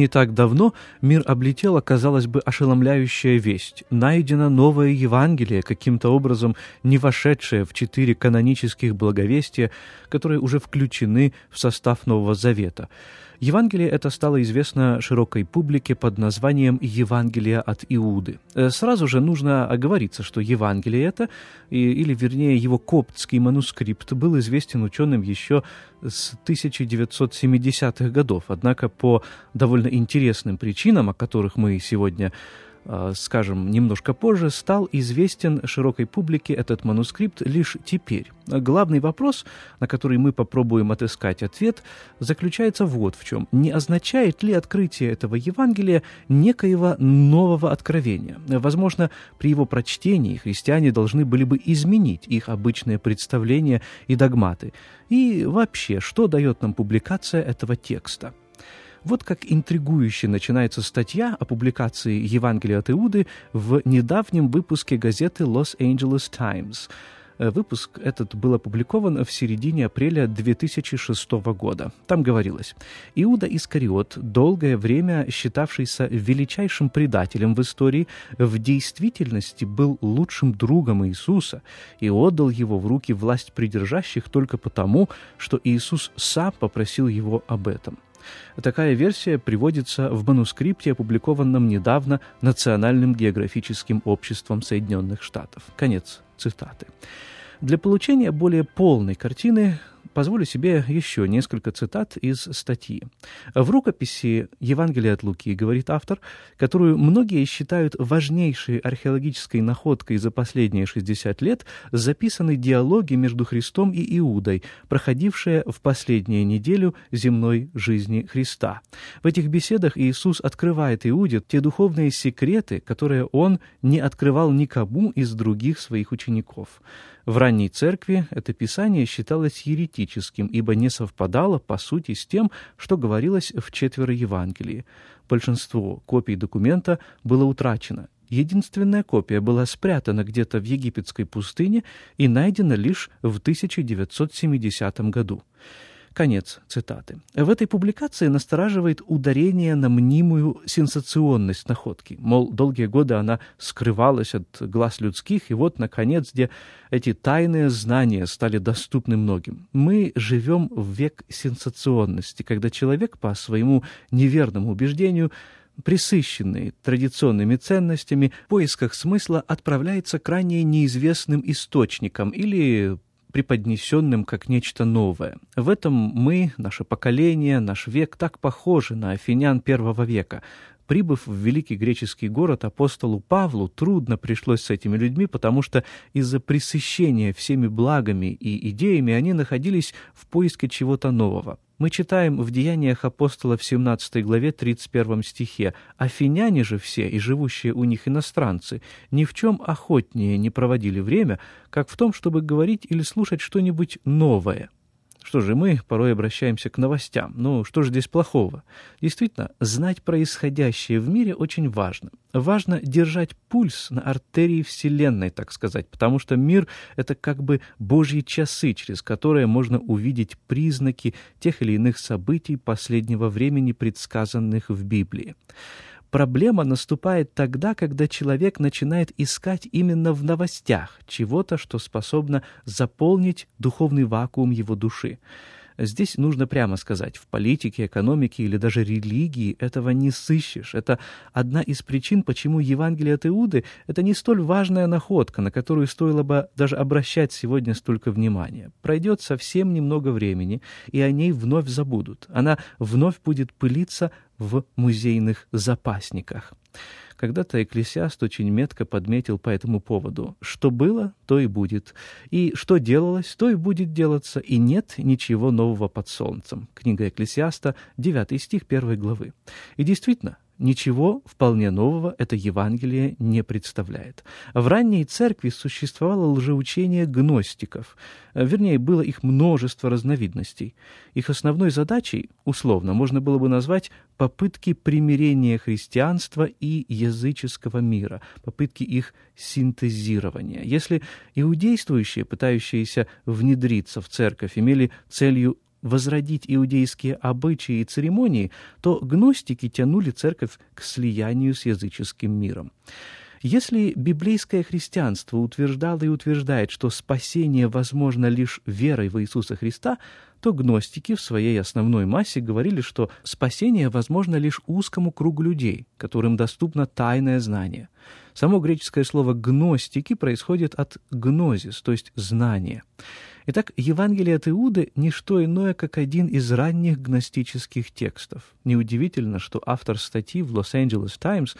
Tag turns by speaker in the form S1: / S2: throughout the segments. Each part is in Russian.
S1: Не так давно мир облетела, казалось бы, ошеломляющая весть. Найдено новое Евангелие, каким-то образом не вошедшее в четыре канонических благовестия, которые уже включены в состав Нового Завета. Евангелие это стало известно широкой публике под названием «Евангелие от Иуды». Э, сразу же нужно оговориться, что Евангелие это, или вернее его коптский манускрипт, был известен ученым еще с 1970-х годов. Однако по довольно интересным причинам, о которых мы сегодня скажем, немножко позже, стал известен широкой публике этот манускрипт лишь теперь. Главный вопрос, на который мы попробуем отыскать ответ, заключается вот в чем. Не означает ли открытие этого Евангелия некоего нового откровения? Возможно, при его прочтении христиане должны были бы изменить их обычные представления и догматы. И вообще, что дает нам публикация этого текста? Вот как интригующе начинается статья о публикации Евангелия от Иуды в недавнем выпуске газеты Los Angeles Times. Выпуск этот был опубликован в середине апреля 2006 года. Там говорилось, Иуда Искариот, долгое время считавшийся величайшим предателем в истории, в действительности был лучшим другом Иисуса и отдал его в руки власть придержащих только потому, что Иисус сам попросил его об этом – Такая версия приводится в манускрипте, опубликованном недавно Национальным географическим обществом Соединенных Штатов. Конец цитаты. Для получения более полной картины позволю себе еще несколько цитат из статьи. В рукописи Евангелия от Луки, говорит автор, которую многие считают важнейшей археологической находкой за последние 60 лет, записаны диалоги между Христом и Иудой, проходившие в последнюю неделю земной жизни Христа. В этих беседах Иисус открывает Иуде те духовные секреты, которые он не открывал никому из других своих учеников. В ранней церкви это писание считалось еретическим, ибо не совпадало, по сути, с тем, что говорилось в четверо Евангелии. Большинство копий документа было утрачено. Единственная копия была спрятана где-то в египетской пустыне и найдена лишь в 1970 году. Конец цитаты. В этой публикации настораживает ударение на мнимую сенсационность находки. Мол, долгие годы она скрывалась от глаз людских, и вот, наконец, где эти тайные знания стали доступны многим. Мы живем в век сенсационности, когда человек по своему неверному убеждению присыщенный традиционными ценностями, в поисках смысла отправляется к крайне неизвестным источникам или преподнесенным как нечто новое. В этом мы, наше поколение, наш век так похожи на афинян первого века. Прибыв в великий греческий город, апостолу Павлу трудно пришлось с этими людьми, потому что из-за пресыщения всеми благами и идеями они находились в поиске чего-то нового. Мы читаем в Деяниях апостола в 17 главе 31 стихе «Афиняне же все и живущие у них иностранцы ни в чем охотнее не проводили время, как в том, чтобы говорить или слушать что-нибудь новое». Что же, мы порой обращаемся к новостям. Ну, что же здесь плохого? Действительно, знать происходящее в мире очень важно. Важно держать пульс на артерии Вселенной, так сказать, потому что мир — это как бы божьи часы, через которые можно увидеть признаки тех или иных событий последнего времени, предсказанных в Библии. Проблема наступает тогда, когда человек начинает искать именно в новостях чего-то, что способно заполнить духовный вакуум его души. Здесь нужно прямо сказать, в политике, экономике или даже религии этого не сыщешь. Это одна из причин, почему Евангелие от Иуды — это не столь важная находка, на которую стоило бы даже обращать сегодня столько внимания. Пройдет совсем немного времени, и о ней вновь забудут. Она вновь будет пылиться в музейных запасниках. Когда-то Экклесиаст очень метко подметил по этому поводу, что было, то и будет, и что делалось, то и будет делаться, и нет ничего нового под солнцем. Книга Экклесиаста, 9 стих 1 главы. И действительно, Ничего вполне нового это Евангелие не представляет. В ранней церкви существовало лжеучение гностиков, вернее, было их множество разновидностей. Их основной задачей, условно, можно было бы назвать попытки примирения христианства и языческого мира, попытки их синтезирования. Если иудействующие, пытающиеся внедриться в церковь, имели целью возродить иудейские обычаи и церемонии, то гностики тянули церковь к слиянию с языческим миром. Если библейское христианство утверждало и утверждает, что спасение возможно лишь верой в Иисуса Христа, то гностики в своей основной массе говорили, что спасение возможно лишь узкому кругу людей, которым доступно тайное знание. Само греческое слово «гностики» происходит от «гнозис», то есть «знание». Итак, Евангелие от Иуды — не что иное, как один из ранних гностических текстов. Неудивительно, что автор статьи в Лос-Анджелес Таймс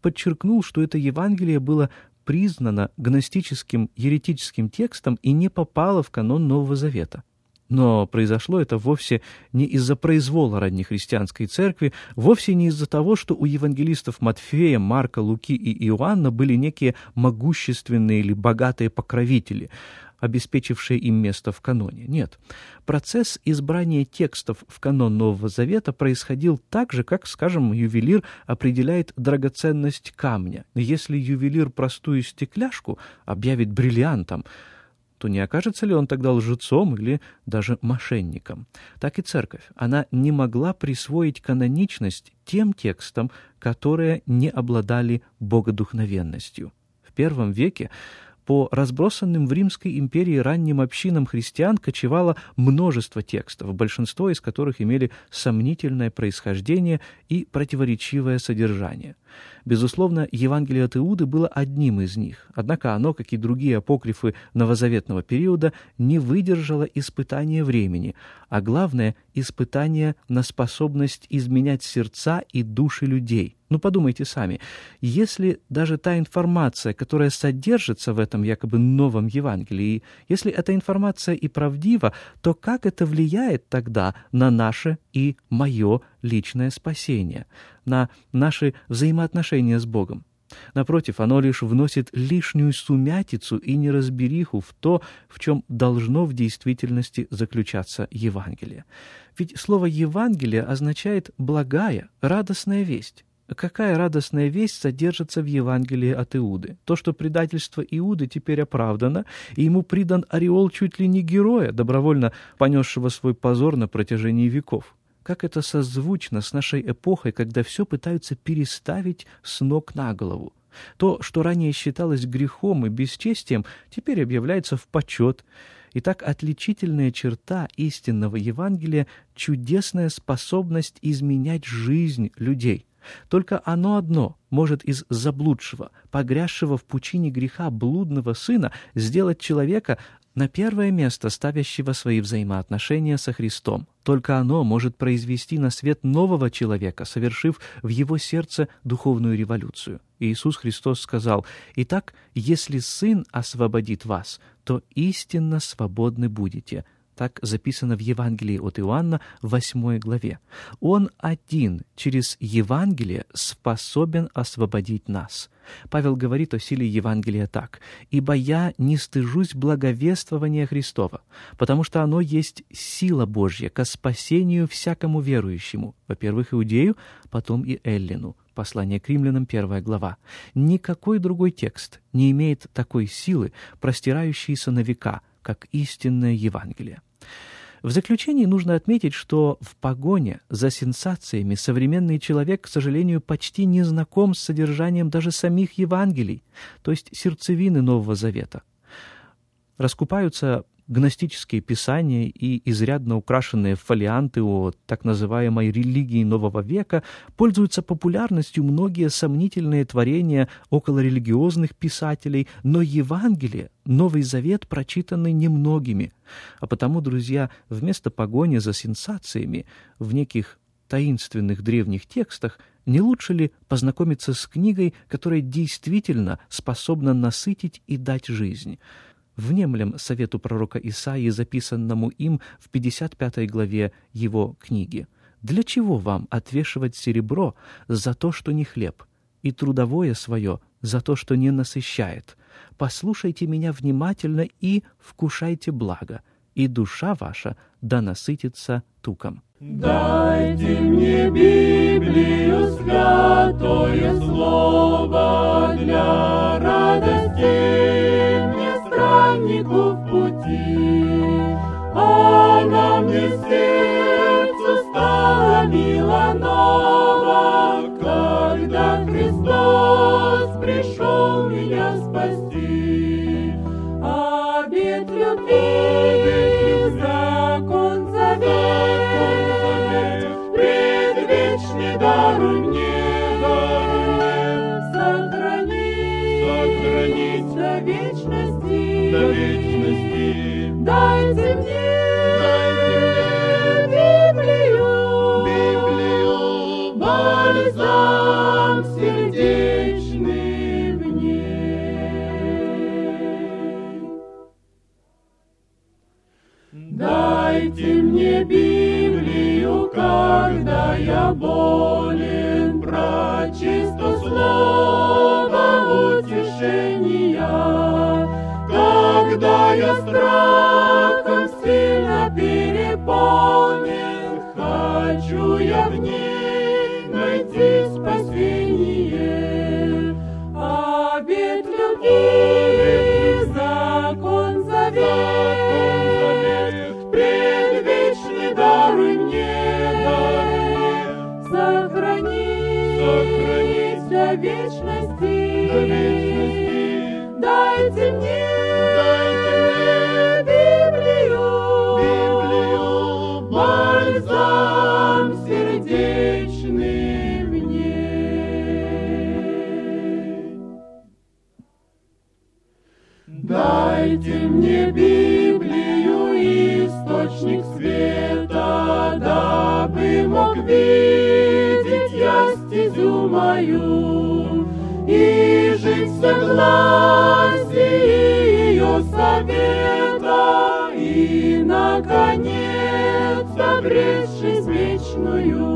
S1: подчеркнул, что это Евангелие было признано гностическим еретическим текстом и не попало в канон Нового Завета. Но произошло это вовсе не из-за произвола раннехристианской церкви, вовсе не из-за того, что у евангелистов Матфея, Марка, Луки и Иоанна были некие могущественные или богатые покровители обеспечившие им место в каноне. Нет. Процесс избрания текстов в канон Нового Завета происходил так же, как, скажем, ювелир определяет драгоценность камня. Если ювелир простую стекляшку объявит бриллиантом, то не окажется ли он тогда лжецом или даже мошенником? Так и церковь. Она не могла присвоить каноничность тем текстам, которые не обладали богодухновенностью. В первом веке по разбросанным в Римской империи ранним общинам христиан кочевало множество текстов, большинство из которых имели сомнительное происхождение и противоречивое содержание. Безусловно, Евангелие от Иуды было одним из них, однако оно, как и другие апокрифы новозаветного периода, не выдержало испытания времени, а главное — испытания на способность изменять сердца и души людей. Ну, подумайте сами, если даже та информация, которая содержится в этом якобы новом Евангелии, если эта информация и правдива, то как это влияет тогда на наше и мое личное спасение, на наши взаимоотношения с Богом? Напротив, оно лишь вносит лишнюю сумятицу и неразбериху в то, в чем должно в действительности заключаться Евангелие. Ведь слово «Евангелие» означает «благая», «радостная весть». Какая радостная весть содержится в Евангелии от Иуды? То, что предательство Иуды теперь оправдано, и ему придан ореол чуть ли не героя, добровольно понесшего свой позор на протяжении веков. Как это созвучно с нашей эпохой, когда все пытаются переставить с ног на голову. То, что ранее считалось грехом и бесчестием, теперь объявляется в почет. Итак, отличительная черта истинного Евангелия — чудесная способность изменять жизнь людей — только оно одно может из заблудшего, погрязшего в пучине греха блудного сына сделать человека на первое место ставящего свои взаимоотношения со Христом. Только оно может произвести на свет нового человека, совершив в его сердце духовную революцию. Иисус Христос сказал, «Итак, если Сын освободит вас, то истинно свободны будете». Так записано в Евангелии от Иоанна в 8 главе. Он один через Евангелие способен освободить нас. Павел говорит о силе Евангелия так. «Ибо я не стыжусь благовествования Христова, потому что оно есть сила Божья ко спасению всякому верующему, во-первых, иудею, потом и эллину». Послание к римлянам, первая глава. Никакой другой текст не имеет такой силы, простирающейся на века, как истинное Евангелие. В заключении нужно отметить, что в погоне за сенсациями современный человек, к сожалению, почти не знаком с содержанием даже самих Евангелий, то есть сердцевины Нового Завета. Раскупаются гностические писания и изрядно украшенные фолианты о так называемой религии нового века пользуются популярностью многие сомнительные творения околорелигиозных писателей, но Евангелие, Новый Завет прочитаны немногими. А потому, друзья, вместо погони за сенсациями в неких таинственных древних текстах не лучше ли познакомиться с книгой, которая действительно способна насытить и дать жизнь? Внемлем совету пророка Исаии, записанному им в 55 главе его книги. «Для чего вам отвешивать серебро за то, что не хлеб, и трудовое свое за то, что не насыщает? Послушайте меня внимательно и вкушайте благо, и душа ваша да насытится туком».
S2: Дайте мне Библию, святое слово для радости страннику в пути. Она мне сердцу стала мила нова, когда Христос пришел меня спасти. Обет любви, когда согласии ее совета и, наконец, обречь вечную.